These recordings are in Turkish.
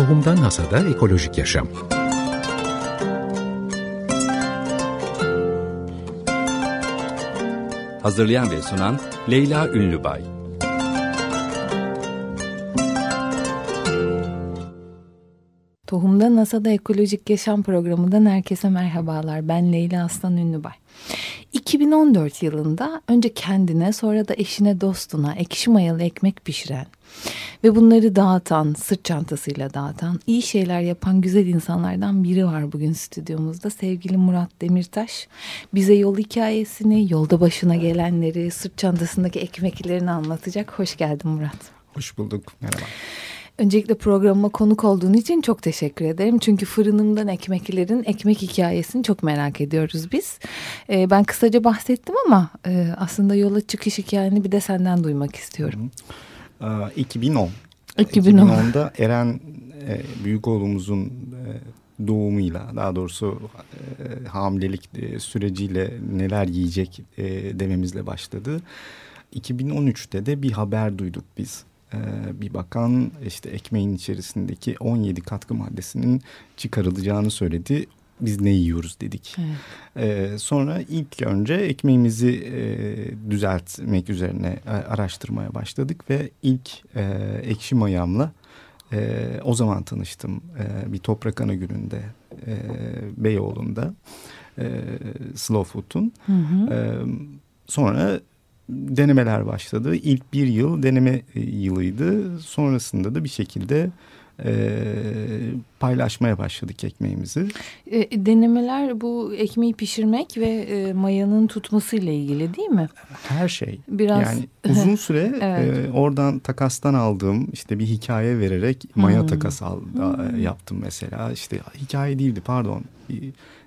Tohumdan Hasada Ekolojik Yaşam Hazırlayan ve sunan Leyla Ünlübay Tohumda NASA'da Ekolojik Yaşam programından herkese merhabalar. Ben Leyla Aslan Ünlübay. 2014 yılında önce kendine sonra da eşine dostuna ekşi mayalı ekmek pişiren ve bunları dağıtan, sırt çantasıyla dağıtan, iyi şeyler yapan güzel insanlardan biri var bugün stüdyomuzda. Sevgili Murat Demirtaş bize yol hikayesini, yolda başına gelenleri, sırt çantasındaki ekmeklerini anlatacak. Hoş geldin Murat. Hoş bulduk. Merhaba. Öncelikle programıma konuk olduğun için çok teşekkür ederim. Çünkü fırınımdan ekmeklerin ekmek hikayesini çok merak ediyoruz biz. Ee, ben kısaca bahsettim ama e, aslında yola çıkış hikayeni bir de senden duymak istiyorum. Hı 2010. 2010. 2010'da Eren e, büyük oğlumuzun e, doğumuyla daha doğrusu e, hamilelik e, süreciyle neler yiyecek e, dememizle başladı. 2013'te de bir haber duyduk biz. Ee, bir bakan işte ekmeğin içerisindeki 17 katkı maddesinin çıkarılacağını söyledi. Biz ne yiyoruz dedik. Evet. Ee, sonra ilk önce ekmeğimizi e, düzeltmek üzerine e, araştırmaya başladık ve ilk e, ekşi mayamla e, o zaman tanıştım. E, bir toprak ana gününde e, Beyoğlu'nda e, Slow Food'un. E, sonra denemeler başladı. İlk bir yıl deneme e, yılıydı. Sonrasında da bir şekilde e, paylaşmaya başladık ekmeğimizi. E, denemeler bu ekmeği pişirmek ve e, mayanın tutmasıyla ilgili değil mi? Her şey. Biraz yani uzun süre evet. e, oradan takastan aldığım işte bir hikaye vererek maya hmm. takas al, hmm. yaptım mesela. İşte hikaye değildi pardon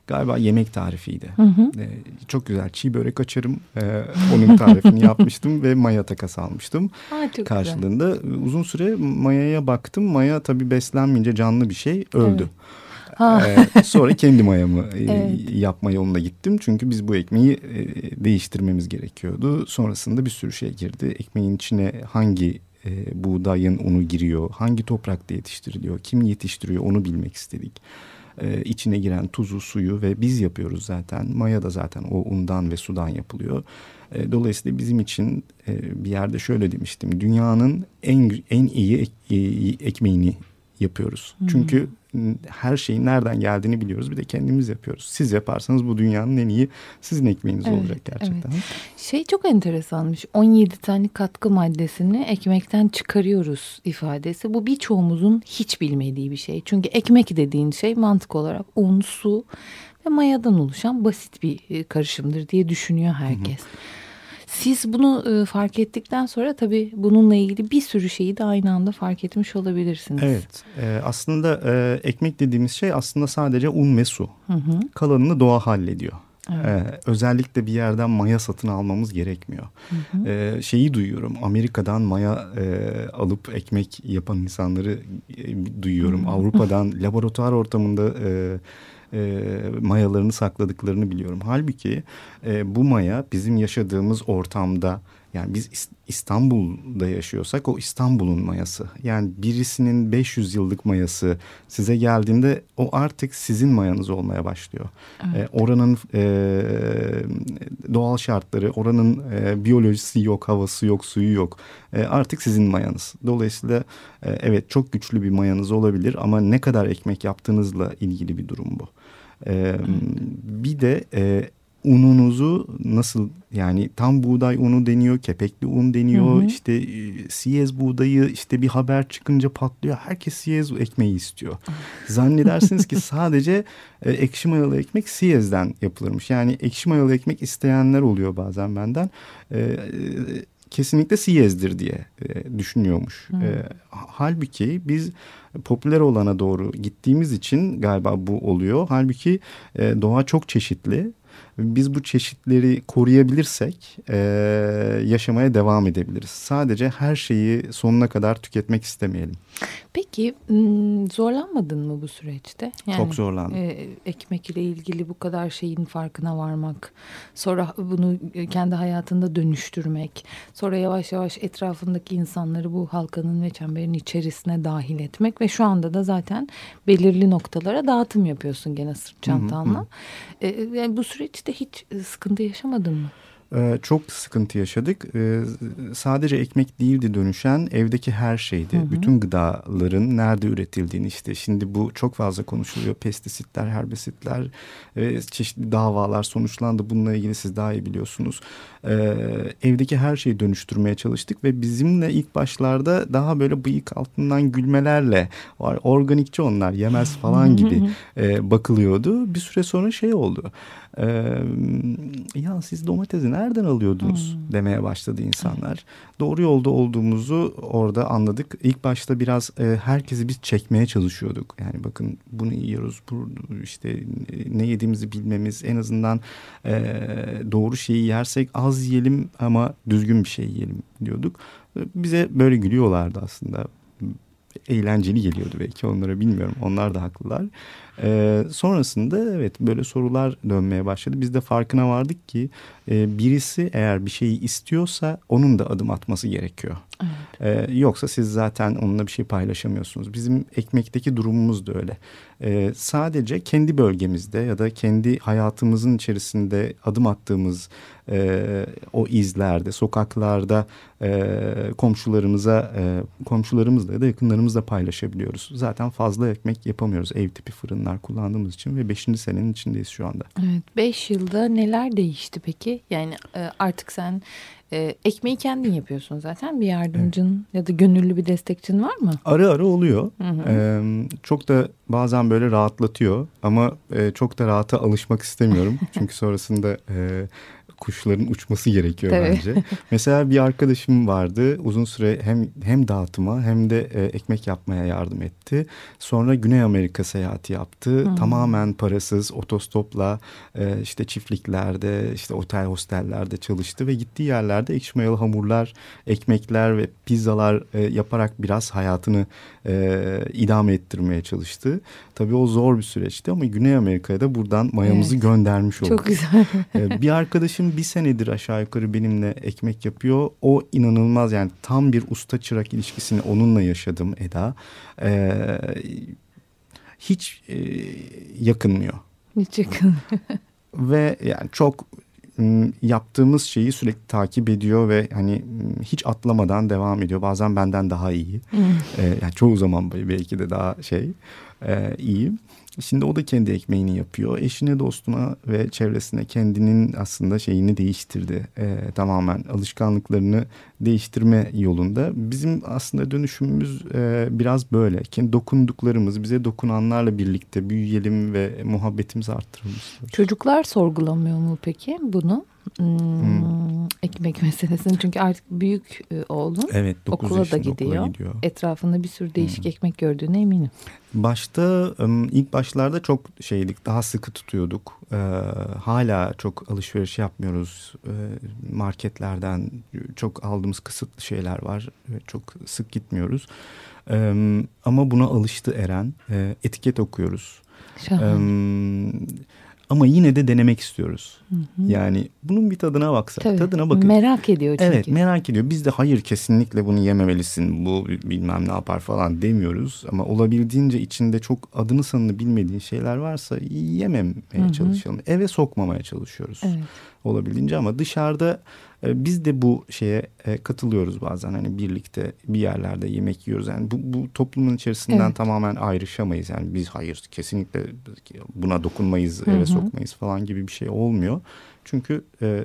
galiba yemek tarifiydi. Hı hı. Ee, çok güzel çiğ börek açarım. Ee, onun tarifini yapmıştım ve maya takas almıştım. Ha, Karşılığında güzel. uzun süre mayaya baktım. Maya tabii beslenmeyince canlı bir şey öldü. Evet. Ee, sonra kendi mayamı e, evet. yapma yoluna gittim. Çünkü biz bu ekmeği e, değiştirmemiz gerekiyordu. Sonrasında bir sürü şey girdi. Ekmeğin içine hangi e, buğdayın unu giriyor, hangi toprakta yetiştiriliyor, kim yetiştiriyor onu bilmek istedik e, içine giren tuzu, suyu ve biz yapıyoruz zaten. Maya da zaten o undan ve sudan yapılıyor. E, dolayısıyla bizim için e, bir yerde şöyle demiştim. Dünyanın en en iyi ek, e, ekmeğini yapıyoruz. Hmm. Çünkü her şeyin nereden geldiğini biliyoruz. Bir de kendimiz yapıyoruz. Siz yaparsanız bu dünyanın en iyi sizin ekmeğiniz evet, olacak gerçekten. Evet. Şey çok enteresanmış. 17 tane katkı maddesini ekmekten çıkarıyoruz ifadesi. Bu birçoğumuzun hiç bilmediği bir şey. Çünkü ekmek dediğin şey mantık olarak un, su ve mayadan oluşan basit bir e, karışımdır diye düşünüyor herkes. Hı hı. Siz bunu e, fark ettikten sonra tabii bununla ilgili bir sürü şeyi de aynı anda fark etmiş olabilirsiniz. Evet e, aslında e, ekmek dediğimiz şey aslında sadece un ve su. Hı hı. Kalanını doğa hallediyor. Evet. Ee, özellikle bir yerden maya satın almamız gerekmiyor. Hı hı. Ee, şeyi duyuyorum Amerika'dan maya e, alıp ekmek yapan insanları e, duyuyorum. Hı. Avrupa'dan laboratuvar ortamında e, e, mayalarını sakladıklarını biliyorum. Halbuki e, bu maya bizim yaşadığımız ortamda yani biz İstanbul'da yaşıyorsak o İstanbul'un mayası. Yani birisinin 500 yıllık mayası size geldiğinde o artık sizin mayanız olmaya başlıyor. Evet. E, oranın e, doğal şartları, oranın e, biyolojisi yok, havası yok, suyu yok. E, artık sizin mayanız. Dolayısıyla e, evet çok güçlü bir mayanız olabilir ama ne kadar ekmek yaptığınızla ilgili bir durum bu. E, bir de e, ununuzu nasıl yani tam buğday unu deniyor, kepekli un deniyor. Hı hı. İşte e, siyez buğdayı işte bir haber çıkınca patlıyor. Herkes siyez ekmeği istiyor. Zannedersiniz ki sadece e, ekşi mayalı ekmek siyezden yapılırmış. Yani ekşi mayalı ekmek isteyenler oluyor bazen benden. E, e, kesinlikle siyezdir diye e, düşünüyormuş. E, halbuki biz popüler olana doğru gittiğimiz için galiba bu oluyor. Halbuki e, doğa çok çeşitli Biz bu çeşitleri koruyabilirsek e, yaşamaya devam edebiliriz. Sadece her şeyi sonuna kadar tüketmek istemeyelim. Peki zorlanmadın mı bu süreçte? Yani, Çok zorlandım. E, ekmek ile ilgili bu kadar şeyin farkına varmak, sonra bunu kendi hayatında dönüştürmek, sonra yavaş yavaş etrafındaki insanları bu halkanın ve çemberin içerisine dahil etmek ve şu anda da zaten belirli noktalara dağıtım yapıyorsun gene sırt çantanla. Hı hı. E, yani bu süreçte hiç sıkıntı yaşamadın mı? Ee, çok sıkıntı yaşadık. Ee, sadece ekmek değildi dönüşen evdeki her şeydi. Hı hı. Bütün gıdaların nerede üretildiğini işte şimdi bu çok fazla konuşuluyor. Pestisitler, herbisitler, e, çeşitli davalar sonuçlandı. Bununla ilgili siz daha iyi biliyorsunuz. Ee, evdeki her şeyi dönüştürmeye çalıştık ve bizimle ilk başlarda daha böyle bıyık altından gülmelerle. Organikçi onlar yemez falan gibi e, bakılıyordu. Bir süre sonra şey oldu. Ee, ya siz domatesi nereden alıyordunuz hmm. demeye başladı insanlar. Evet. Doğru yolda olduğumuzu orada anladık. İlk başta biraz e, herkesi biz çekmeye çalışıyorduk. Yani bakın bunu yiyoruz. Bu, işte ne yediğimizi bilmemiz en azından e, doğru şeyi yersek az yiyelim ama düzgün bir şey yiyelim diyorduk. Bize böyle gülüyorlardı aslında eğlenceli geliyordu belki onlara bilmiyorum. Onlar da haklılar. Ee, sonrasında evet böyle sorular dönmeye başladı. Biz de farkına vardık ki e, birisi eğer bir şeyi istiyorsa onun da adım atması gerekiyor. Evet. Ee, yoksa siz zaten onunla bir şey paylaşamıyorsunuz. Bizim ekmekteki durumumuz da öyle. Ee, sadece kendi bölgemizde ya da kendi hayatımızın içerisinde adım attığımız e, o izlerde, sokaklarda e, komşularımıza, e, komşularımızla ya da yakınlarımızla paylaşabiliyoruz. Zaten fazla ekmek yapamıyoruz ev tipi fırınlar kullandığımız için ve beşinci senenin içindeyiz şu anda. Evet, beş yılda neler değişti peki? Yani e, artık sen e, ekmeği kendin yapıyorsun zaten. Bir yardımcın evet. ya da gönüllü bir destekçin var mı? Ara ara oluyor. Hı hı. E, çok da bazen böyle rahatlatıyor ama e, çok da rahata alışmak istemiyorum. Çünkü sonrasında e, kuşların uçması gerekiyor Tabii. bence. Mesela bir arkadaşım vardı uzun süre hem hem dağıtıma hem de e, ekmek yapmaya yardım etti. Sonra Güney Amerika seyahati yaptı. Hmm. Tamamen parasız otostopla e, işte çiftliklerde işte otel hostellerde çalıştı ve gittiği yerlerde ekşi mayalı hamurlar, ekmekler ve pizzalar e, yaparak biraz hayatını e, idame ettirmeye çalıştı. Tabii o zor bir süreçti ama Güney Amerika'ya da buradan mayamızı evet. göndermiş olduk. Çok güzel. e, bir arkadaşım bir senedir aşağı yukarı benimle ekmek yapıyor. O inanılmaz yani tam bir usta çırak ilişkisini onunla yaşadım Eda. Ee, hiç e, yakınmıyor. Hiç yakın. Ve yani çok yaptığımız şeyi sürekli takip ediyor ve hani hiç atlamadan devam ediyor. Bazen benden daha iyi. ee, yani çoğu zaman belki de daha şey e, iyi. Şimdi o da kendi ekmeğini yapıyor. Eşine, dostuna ve çevresine kendinin aslında şeyini değiştirdi. E, tamamen alışkanlıklarını değiştirme yolunda. Bizim aslında dönüşümümüz e, biraz böyle. Kendi dokunduklarımız, bize dokunanlarla birlikte büyüyelim ve muhabbetimizi arttıralım. Çocuklar sorgulamıyor mu peki bunu? Hmm, hmm. ekmek meselesini çünkü artık büyük e, oğlun evet, okula da gidiyor. Okula gidiyor. Etrafında bir sürü değişik hmm. ekmek gördüğüne eminim. Başta ilk başlarda çok şeydik daha sıkı tutuyorduk. Ee, hala çok alışveriş yapmıyoruz. Ee, marketlerden çok aldığımız kısıtlı şeyler var. Çok sık gitmiyoruz. Ee, ama buna alıştı Eren. Ee, etiket okuyoruz. Şahane. Ama yine de denemek istiyoruz. Hı hı. Yani bunun bir tadına baksak. Tabii, tadına bakın. Merak ediyor çünkü. Evet merak ediyor. Biz de hayır kesinlikle bunu yememelisin. Bu bilmem ne yapar falan demiyoruz. Ama olabildiğince içinde çok adını sanını bilmediğin şeyler varsa yememeye hı hı. çalışalım. Eve sokmamaya çalışıyoruz. Evet. Olabildiğince ama dışarıda biz de bu şeye e, katılıyoruz bazen hani birlikte bir yerlerde yemek yiyoruz. Yani bu, bu toplumun içerisinden evet. tamamen ayrışamayız. Yani biz hayır kesinlikle buna dokunmayız, eve sokmayız falan gibi bir şey olmuyor. Çünkü e,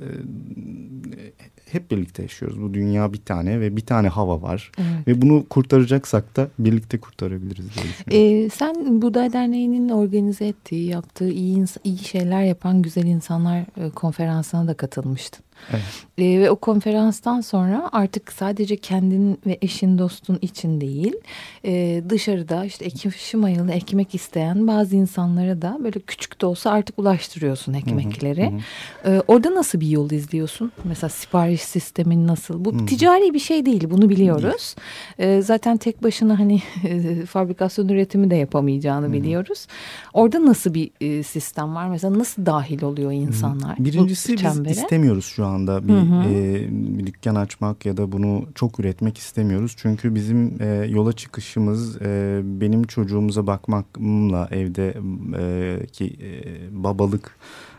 hep birlikte yaşıyoruz. Bu dünya bir tane ve bir tane hava var. Evet. Ve bunu kurtaracaksak da birlikte kurtarabiliriz diye düşünüyorum. Ee, sen Buday Derneği'nin organize ettiği, yaptığı iyi, iyi şeyler yapan güzel insanlar e, konferansına da katılmıştın. Evet. E, ve o konferanstan sonra artık sadece kendin ve eşin dostun için değil e, dışarıda işte ekşi mayalı ekmek isteyen bazı insanlara da böyle küçük de olsa artık ulaştırıyorsun ekmekleri. Hı hı. E, orada nasıl bir yol izliyorsun? Mesela sipariş sistemin nasıl? Bu hı. ticari bir şey değil bunu biliyoruz. E, zaten tek başına hani fabrikasyon üretimi de yapamayacağını hı. biliyoruz. Orada nasıl bir e, sistem var? Mesela nasıl dahil oluyor insanlar? Birincisi biz istemiyoruz şu anda bir, E, bir dükkan açmak ya da bunu çok üretmek istemiyoruz. Çünkü bizim e, yola çıkışımız e, benim çocuğumuza bakmakla evde e, ki e, babalık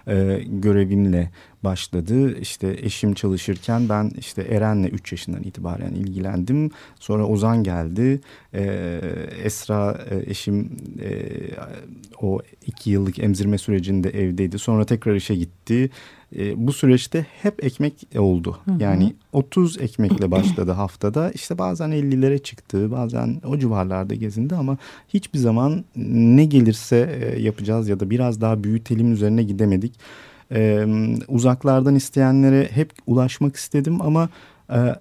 e, görevimle başladı. İşte eşim çalışırken ben işte Eren'le 3 yaşından itibaren ilgilendim. Sonra Ozan geldi. E, Esra e, eşim e, o iki yıllık emzirme sürecinde evdeydi. Sonra tekrar işe gitti. E, bu süreçte hep ekmek oldu. Hı hı. Yani 30 ekmekle başladı haftada. İşte bazen 50'lere çıktı, bazen o civarlarda gezindi ama hiçbir zaman ne gelirse e, yapacağız ya da biraz daha büyütelim üzerine gidemedik. E, uzaklardan isteyenlere hep ulaşmak istedim ama e,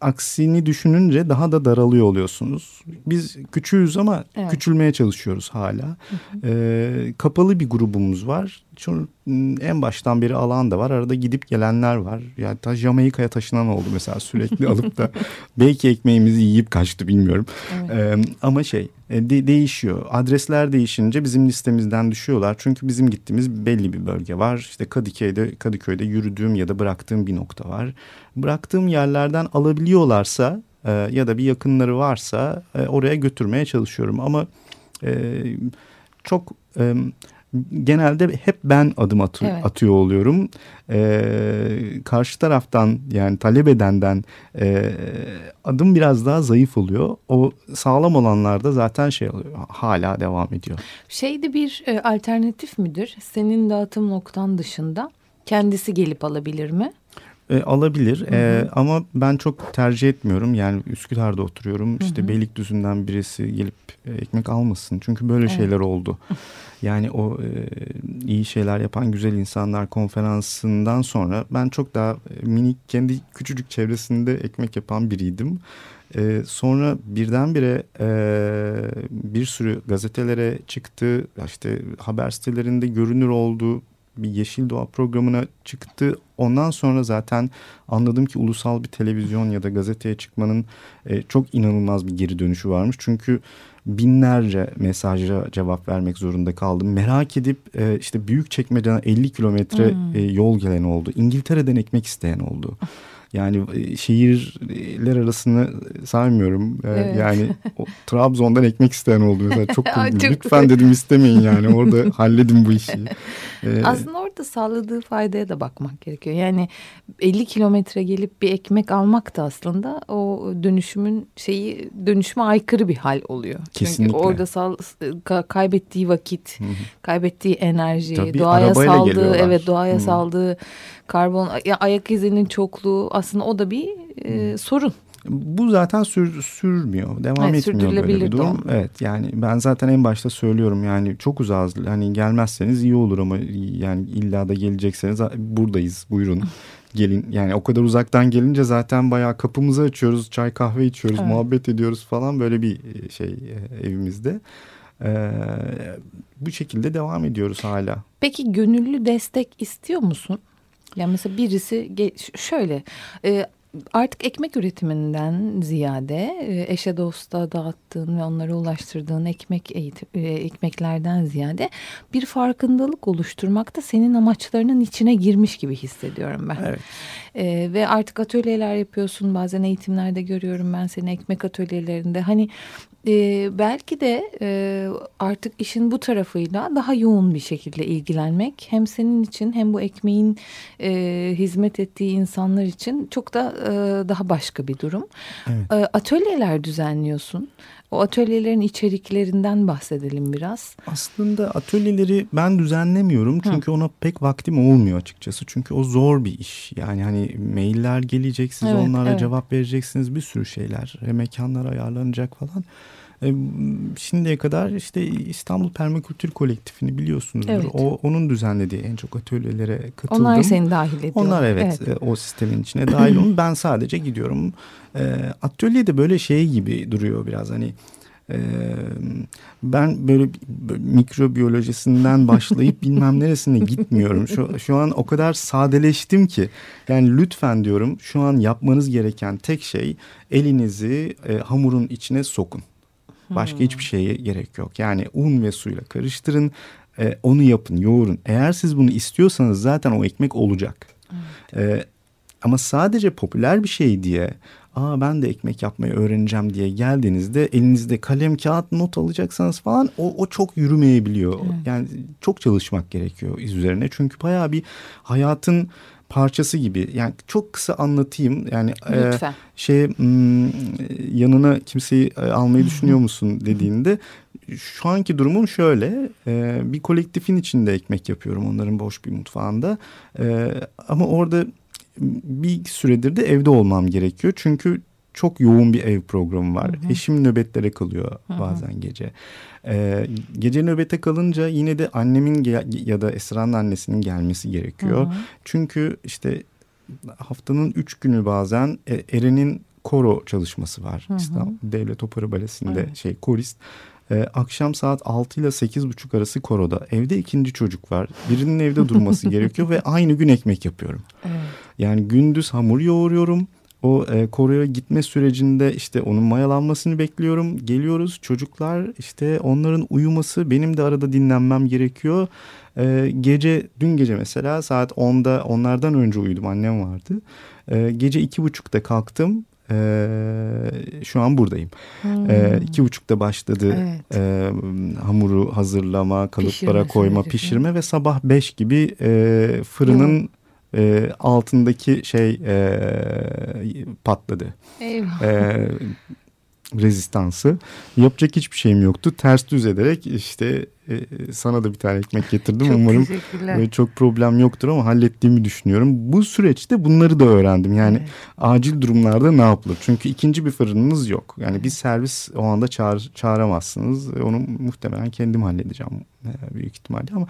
aksini düşününce daha da daralıyor oluyorsunuz. Biz küçüğüz ama evet. küçülmeye çalışıyoruz hala. Hı hı. Ee, kapalı bir grubumuz var. Şu, en baştan beri alan da var. Arada gidip gelenler var. Yani ta Jamaika'ya taşınan oldu mesela sürekli alıp da belki ekmeğimizi yiyip kaçtı bilmiyorum. Evet. Ee, ama şey e, de, değişiyor. Adresler değişince bizim listemizden düşüyorlar. Çünkü bizim gittiğimiz belli bir bölge var. İşte Kadıköy'de Kadıköy'de yürüdüğüm ya da bıraktığım bir nokta var. Bıraktığım yerlerden alabiliyorlarsa e, ya da bir yakınları varsa e, oraya götürmeye çalışıyorum. Ama e, çok e, genelde hep ben adım atı, evet. atıyor oluyorum. Ee, karşı taraftan yani talep edenden e, adım biraz daha zayıf oluyor. O sağlam olanlarda zaten şey oluyor hala devam ediyor. Şeyde bir e, alternatif midir? Senin dağıtım noktan dışında kendisi gelip alabilir mi? E, alabilir hı hı. E, ama ben çok tercih etmiyorum. Yani Üsküdar'da oturuyorum. Hı hı. İşte Beylikdüzü'nden birisi gelip e, ekmek almasın. Çünkü böyle evet. şeyler oldu. Yani o e, iyi şeyler yapan güzel insanlar konferansından sonra ben çok daha e, minik kendi küçücük çevresinde ekmek yapan biriydim. E, sonra birdenbire e, bir sürü gazetelere çıktı. işte haber sitelerinde görünür oldu bir Yeşil Doğa programına çıktı. Ondan sonra zaten anladım ki ulusal bir televizyon ya da gazeteye çıkmanın e, çok inanılmaz bir geri dönüşü varmış. Çünkü binlerce mesaja cevap vermek zorunda kaldım. Merak edip e, işte büyük çekmeceden 50 kilometre hmm. e, yol gelen oldu. İngiltere'den ekmek isteyen oldu. Yani e, şehirler arasını saymıyorum. Evet. Yani o, Trabzon'dan ekmek isteyen oldu mesela çok kızdım. Lütfen dedim istemeyin yani orada halledin bu işi. Ee, Aslında orada sağladığı faydaya da bakmak gerekiyor. Yani 50 kilometre gelip bir ekmek almak da aslında o dönüşümün şeyi dönüşüme aykırı bir hal oluyor. Kesinlikle. Çünkü orada sal, kaybettiği vakit, Hı -hı. kaybettiği enerji, Tabii, doğaya saldığı geliyorlar. evet doğaya Hı -hı. saldığı karbon ya ayak izinin çokluğu aslında o da bir e, sorun. Bu zaten sür, sürmüyor, devam evet, etmiyor böyle bir durum. De. Evet yani ben zaten en başta söylüyorum yani çok uzağız. Hani gelmezseniz iyi olur ama yani illa da gelecekseniz buradayız buyurun. Gelin yani o kadar uzaktan gelince zaten bayağı kapımızı açıyoruz, çay kahve içiyoruz, evet. muhabbet ediyoruz falan böyle bir e, şey e, evimizde. Ee, bu şekilde devam ediyoruz hala. Peki gönüllü destek istiyor musun? Yani mesela birisi şöyle e, artık ekmek üretiminden ziyade e, eşe dosta dağıttığın ve onlara ulaştırdığın ekmek eğitim, e, ekmeklerden ziyade bir farkındalık oluşturmak da senin amaçlarının içine girmiş gibi hissediyorum ben. Evet. E, ve artık atölyeler yapıyorsun bazen eğitimlerde görüyorum ben seni ekmek atölyelerinde hani e, belki de e, artık işin bu tarafıyla daha yoğun bir şekilde ilgilenmek hem senin için hem bu ekmeğin e, hizmet ettiği insanlar için çok da e, daha başka bir durum. Evet. E, atölyeler düzenliyorsun. O atölyelerin içeriklerinden bahsedelim biraz. Aslında atölyeleri ben düzenlemiyorum çünkü Hı. ona pek vaktim olmuyor açıkçası. Çünkü o zor bir iş. Yani hani mailler gelecek siz evet, onlara evet. cevap vereceksiniz bir sürü şeyler. Mekanlar ayarlanacak falan. E, şimdiye kadar işte İstanbul Permakültür Kolektifini biliyorsunuz. Evet. O, onun düzenlediği en çok atölyelere katıldım. Onlar seni dahil ediyor. Onlar evet, evet. E, o sistemin içine dahil olun. ben sadece gidiyorum. E, atölyede böyle şey gibi duruyor biraz hani ben böyle mikrobiyolojisinden başlayıp bilmem neresine gitmiyorum. Şu, şu an o kadar sadeleştim ki yani lütfen diyorum şu an yapmanız gereken tek şey elinizi e, hamurun içine sokun. Başka hmm. hiçbir şeye gerek yok. Yani un ve suyla karıştırın. E, onu yapın, yoğurun. Eğer siz bunu istiyorsanız zaten o ekmek olacak. Evet. E, ama sadece popüler bir şey diye aa ben de ekmek yapmayı öğreneceğim diye geldiğinizde elinizde kalem kağıt not alacaksanız falan o, o çok yürümeyebiliyor. Evet. Yani çok çalışmak gerekiyor iz üzerine. Çünkü bayağı bir hayatın parçası gibi. Yani çok kısa anlatayım. Yani e, şey yanına kimseyi e, almayı düşünüyor musun dediğinde şu anki durumum şöyle. E, bir kolektifin içinde ekmek yapıyorum onların boş bir mutfağında. E, ama orada bir süredir de evde olmam gerekiyor. Çünkü çok yoğun bir ev programı var. Hı hı. Eşim nöbetlere kalıyor hı bazen hı. gece. Ee, gece nöbete kalınca yine de annemin ya da Esra'nın annesinin gelmesi gerekiyor. Hı hı. Çünkü işte haftanın üç günü bazen e, Eren'in koro çalışması var. Hı hı. İstanbul Devlet Opera Balesi'nde evet. şey korist. Ee, akşam saat 6 ile 8.30 arası koroda. Evde ikinci çocuk var. Birinin evde durması gerekiyor ve aynı gün ekmek yapıyorum. Evet. Yani gündüz hamur yoğuruyorum. O e, koroya gitme sürecinde işte onun mayalanmasını bekliyorum. Geliyoruz çocuklar işte onların uyuması benim de arada dinlenmem gerekiyor. E, gece dün gece mesela saat 10'da onlardan önce uyudum annem vardı. E, gece iki buçukta kalktım ee, şu an buradayım. Hmm. Ee, iki buçukta başladı evet. e, hamuru hazırlama, kalıplara pişirme koyma, pişirme ve sabah beş gibi e, fırının e, altındaki şey e, patladı. Eyvah. E, rezistansı. Yapacak hiçbir şeyim yoktu. Ters düz ederek işte e, sana da bir tane ekmek getirdim. çok Umarım e, çok problem yoktur ama hallettiğimi düşünüyorum. Bu süreçte bunları da öğrendim. Yani evet. acil durumlarda ne yapılır? Çünkü ikinci bir fırınınız yok. Yani evet. bir servis o anda çağır, çağıramazsınız. Onu muhtemelen kendim halledeceğim e, büyük ihtimalle ama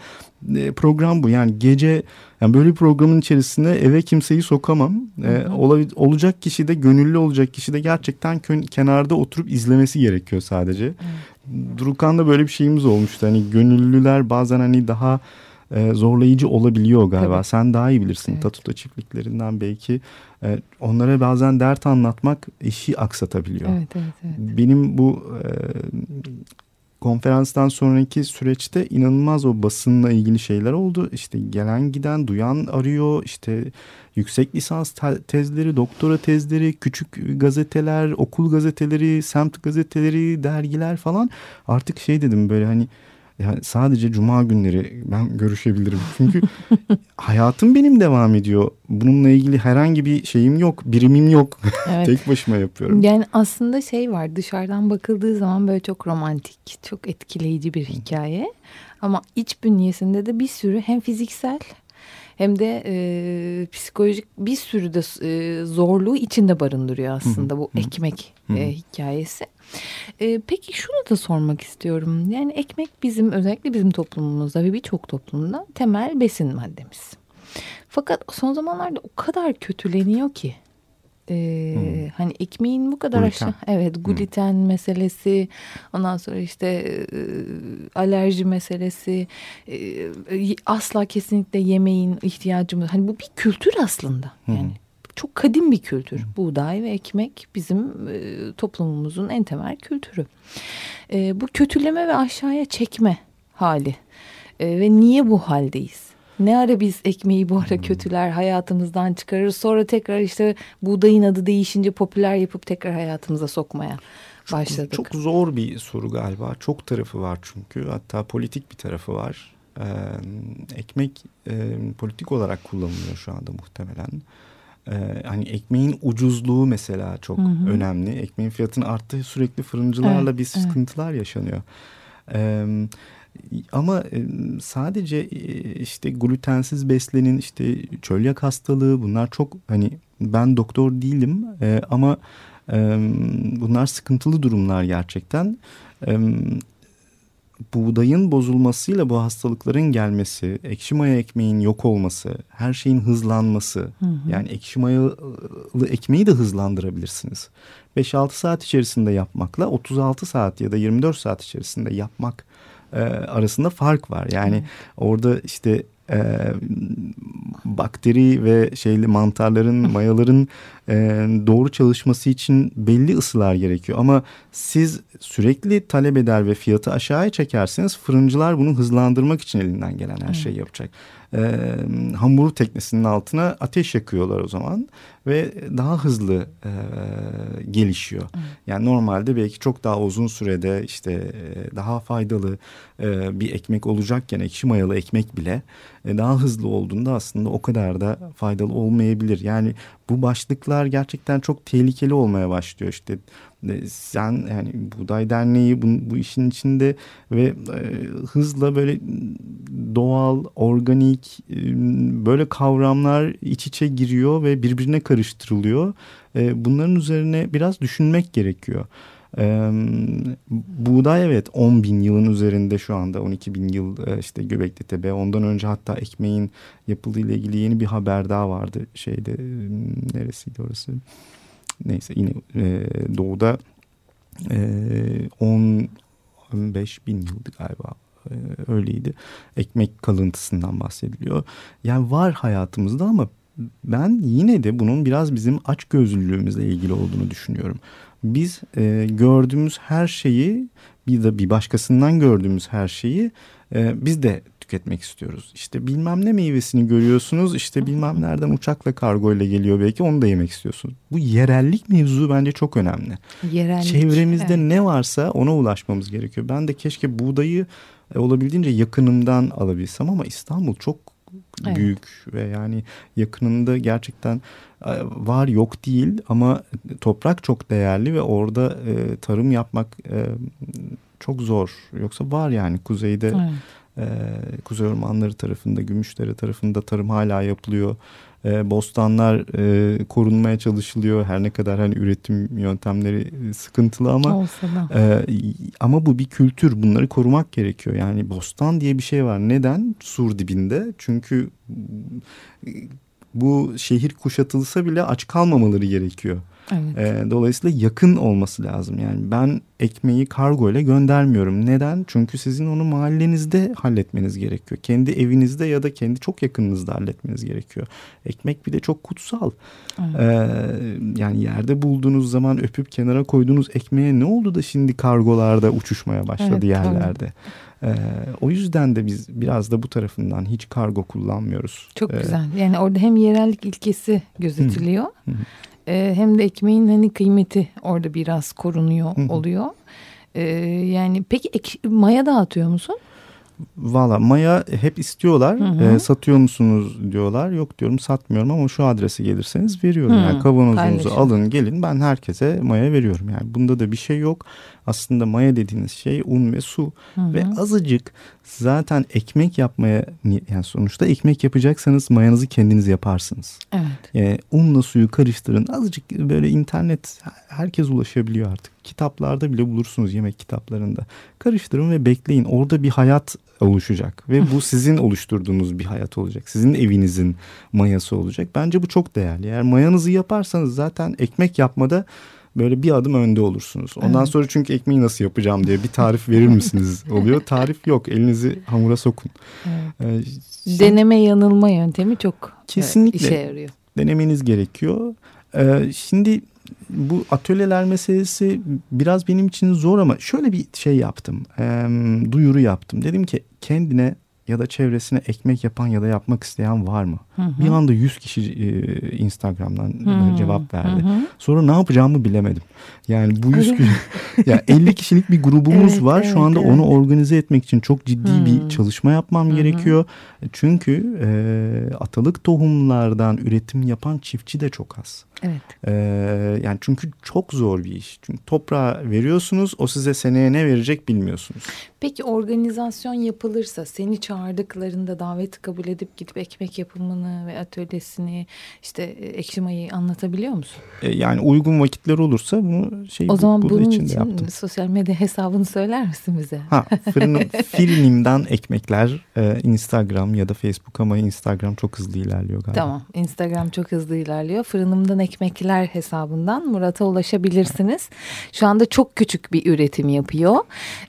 e, program bu. Yani gece yani böyle bir programın içerisinde eve kimseyi sokamam. E, ola, olacak kişi de gönüllü olacak kişi de gerçekten kenarda oturup izlemesi gerekiyor sadece. Evet. Durukan'da böyle bir şeyimiz olmuştu. Hani gönüllüler bazen hani daha e, zorlayıcı olabiliyor galiba. Tabii. Sen daha iyi bilirsin evet. Tatuta çiftliklerinden belki. E, onlara bazen dert anlatmak işi aksatabiliyor. Evet, evet, evet. Benim bu e, konferanstan sonraki süreçte inanılmaz o basınla ilgili şeyler oldu. İşte gelen giden duyan arıyor işte yüksek lisans tezleri, doktora tezleri, küçük gazeteler, okul gazeteleri, semt gazeteleri, dergiler falan. Artık şey dedim böyle hani yani sadece cuma günleri ben görüşebilirim. Çünkü hayatım benim devam ediyor. Bununla ilgili herhangi bir şeyim yok, birimim yok. Evet. Tek başıma yapıyorum. Yani aslında şey var dışarıdan bakıldığı zaman böyle çok romantik, çok etkileyici bir hikaye. Ama iç bünyesinde de bir sürü hem fiziksel hem de e, psikolojik bir sürü de e, zorluğu içinde barındırıyor aslında bu ekmek e, hikayesi. E, peki şunu da sormak istiyorum. Yani ekmek bizim özellikle bizim toplumumuzda ve birçok toplumda temel besin maddemiz. Fakat son zamanlarda o kadar kötüleniyor ki e, hmm. hani ekmeğin bu kadar gluten. aşağı evet gluten hmm. meselesi ondan sonra işte e, alerji meselesi e, asla kesinlikle yemeğin ihtiyacımız hani bu bir kültür aslında hmm. Çok kadim bir kültür. Buğday ve ekmek bizim e, toplumumuzun en temel kültürü. E, bu kötüleme ve aşağıya çekme hali e, ve niye bu haldeyiz? Ne ara biz ekmeği bu ara kötüler hayatımızdan çıkarır sonra tekrar işte buğdayın adı değişince popüler yapıp tekrar hayatımıza sokmaya başladık. Çok, çok zor bir soru galiba. Çok tarafı var çünkü hatta politik bir tarafı var. Ee, ekmek e, politik olarak kullanılıyor şu anda muhtemelen. Ee, hani ekmeğin ucuzluğu mesela çok hı hı. önemli. Ekmeğin fiyatının arttığı sürekli fırıncılarla evet, bir sıkıntılar evet. yaşanıyor. Evet. Ama sadece işte glutensiz beslenin işte çölyak hastalığı bunlar çok hani ben doktor değilim ama bunlar sıkıntılı durumlar gerçekten. Buğdayın bozulmasıyla bu hastalıkların gelmesi, ekşi maya ekmeğin yok olması, her şeyin hızlanması. Hı hı. Yani ekşi mayalı ekmeği de hızlandırabilirsiniz. 5-6 saat içerisinde yapmakla 36 saat ya da 24 saat içerisinde yapmak e, arasında fark var. Yani hı. orada işte e, bakteri ve şeyli mantarların, mayaların e, doğru çalışması için belli ısılar gerekiyor. Ama siz sürekli talep eder ve fiyatı aşağıya çekerseniz fırıncılar bunu hızlandırmak için elinden gelen her şeyi yapacak. E, hamur teknesinin altına ateş yakıyorlar o zaman ve daha hızlı e, gelişiyor. Hı. Yani normalde belki çok daha uzun sürede işte e, daha faydalı e, bir ekmek olacakken ekşi mayalı ekmek bile e, daha hızlı olduğunda aslında o kadar da faydalı olmayabilir. Yani bu başlıklar gerçekten çok tehlikeli olmaya başlıyor. İşte sen yani Buğday Derneği bu, bu işin içinde ve e, hızla böyle doğal, organik e, böyle kavramlar iç içe giriyor ve birbirine karıştırılıyor. E, bunların üzerine biraz düşünmek gerekiyor. Ee, buğday evet 10 bin yılın üzerinde şu anda 12 bin yıl e, işte Göbekli Tepe ondan önce hatta ekmeğin yapıldığı ile ilgili yeni bir haber daha vardı şeyde neresiydi orası neyse yine e, doğuda e, 10 15 bin yıldı galiba e, öyleydi. Ekmek kalıntısından bahsediliyor. Yani var hayatımızda ama ben yine de bunun biraz bizim aç gözlülüğümüzle ilgili olduğunu düşünüyorum. Biz e, gördüğümüz her şeyi bir de bir başkasından gördüğümüz her şeyi e, biz de tüketmek istiyoruz. İşte bilmem ne meyvesini görüyorsunuz işte bilmem nereden uçakla kargo ile geliyor belki onu da yemek istiyorsunuz. Bu yerellik mevzu bence çok önemli. Yerellik. Çevremizde evet. ne varsa ona ulaşmamız gerekiyor. Ben de keşke buğdayı e, olabildiğince yakınımdan alabilsem ama İstanbul çok evet. büyük ve yani yakınında gerçekten e, var yok değil ama toprak çok değerli ve orada e, tarım yapmak e, çok zor. Yoksa var yani kuzeyde evet. e, kuzey ormanları tarafında, Gümüşdere tarafında tarım hala yapılıyor. E, bostanlar e, korunmaya çalışılıyor. Her ne kadar hani üretim yöntemleri sıkıntılı ama e, ama bu bir kültür. Bunları korumak gerekiyor. Yani bostan diye bir şey var. Neden? Sur dibinde. Çünkü bu şehir kuşatılsa bile aç kalmamaları gerekiyor. Evet. E, dolayısıyla yakın olması lazım. Yani ben ekmeği kargo ile göndermiyorum. Neden? Çünkü sizin onu mahallenizde halletmeniz gerekiyor. Kendi evinizde ya da kendi çok yakınınızda halletmeniz gerekiyor. Ekmek bir de çok kutsal. Evet. E, yani yerde bulduğunuz zaman öpüp kenara koyduğunuz ekmeğe ne oldu da şimdi kargolarda uçuşmaya başladı evet, yerlerde. Ee, o yüzden de biz biraz da bu tarafından hiç kargo kullanmıyoruz. Çok ee, güzel. Yani orada hem yerellik ilkesi gözetiliyor. Hı. Hı e, hem de ekmeğin hani kıymeti orada biraz korunuyor oluyor. E, yani peki ek, maya dağıtıyor musun? Valla maya hep istiyorlar. Hı hı. E, satıyor musunuz diyorlar. Yok diyorum satmıyorum ama şu adrese gelirseniz veriyorum. Hı. Yani kavanozunuzu alın gelin ben herkese maya veriyorum. Yani bunda da bir şey yok. Aslında maya dediğiniz şey un ve su hı hı. ve azıcık zaten ekmek yapmaya yani sonuçta ekmek yapacaksanız mayanızı kendiniz yaparsınız. Evet. Yani unla suyu karıştırın. Azıcık böyle internet herkes ulaşabiliyor artık. Kitaplarda bile bulursunuz yemek kitaplarında. Karıştırın ve bekleyin. Orada bir hayat oluşacak ve bu sizin oluşturduğunuz bir hayat olacak. Sizin evinizin mayası olacak. Bence bu çok değerli. Eğer mayanızı yaparsanız zaten ekmek yapmada böyle bir adım önde olursunuz. Ondan evet. sonra çünkü ekmeği nasıl yapacağım diye bir tarif verir misiniz oluyor. Tarif yok. Elinizi hamura sokun. Evet. Ee, Deneme yanılma yöntemi çok e, kesinlikle işe yarıyor. Denemeniz gerekiyor. Ee, şimdi bu atölyeler meselesi biraz benim için zor ama şöyle bir şey yaptım. E, duyuru yaptım. Dedim ki kendine ya da çevresine ekmek yapan ya da yapmak isteyen var mı? Hı hı. Bir anda 100 kişi e, Instagram'dan hı. cevap verdi. Hı hı. Sonra ne yapacağımı bilemedim. Yani bu 100 kişi ya 50 kişilik bir grubumuz evet, var. Evet, Şu anda evet. onu organize etmek için çok ciddi hı. bir çalışma yapmam hı hı. gerekiyor. Çünkü e, atalık tohumlardan üretim yapan çiftçi de çok az. Evet. Ee, yani çünkü çok zor bir iş. Çünkü toprağı veriyorsunuz o size seneye ne verecek bilmiyorsunuz. Peki organizasyon yapılırsa seni çağırdıklarında daveti kabul edip gidip ekmek yapımını ve atölyesini işte e, ekşimayı anlatabiliyor musun? Ee, yani uygun vakitler olursa bunu şey O zaman burada bunun içinde için yaptım. sosyal medya hesabını söyler misin bize? Ha fırınım, Firinim'den ekmekler e, Instagram ya da Facebook ama Instagram çok hızlı ilerliyor galiba. Tamam. Instagram çok hızlı ilerliyor. Fırınımdan ekmekler hesabından Murat'a ulaşabilirsiniz. Şu anda çok küçük bir üretim yapıyor.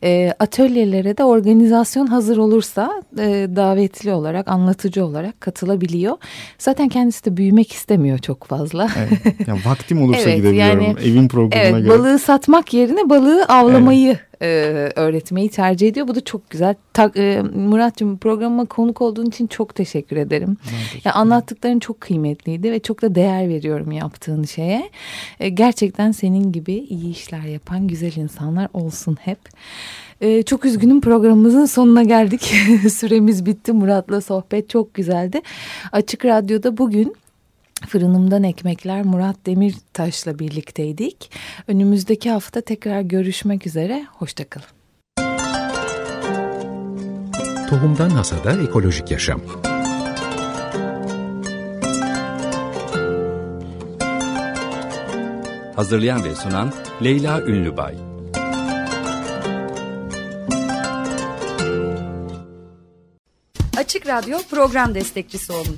E, atölyelere de organizasyon hazır olursa e, davetli olarak, anlatıcı olarak katılabiliyor. Zaten kendisi de büyümek istemiyor çok fazla. Evet, yani vaktim olursa Evet, gidebiliyorum yani- evin programına Evet, göre. balığı satmak yerine balığı avlamayı e, öğretmeyi tercih ediyor. Bu da çok güzel. Ta, e, Muratcığım programa konuk olduğun için çok teşekkür ederim. Ya anlattıkların çok kıymetliydi ve çok da değer veriyorum yaptığın şeye. E, gerçekten senin gibi iyi işler yapan güzel insanlar olsun hep. E, çok üzgünüm programımızın sonuna geldik. Süremiz bitti. Murat'la sohbet çok güzeldi. Açık Radyo'da bugün Fırınımdan Ekmekler Murat Demirtaş'la birlikteydik. Önümüzdeki hafta tekrar görüşmek üzere. Hoşçakalın. Tohumdan Hasada Ekolojik Yaşam Hazırlayan ve sunan Leyla Ünlübay. Açık Radyo program destekçisi olun.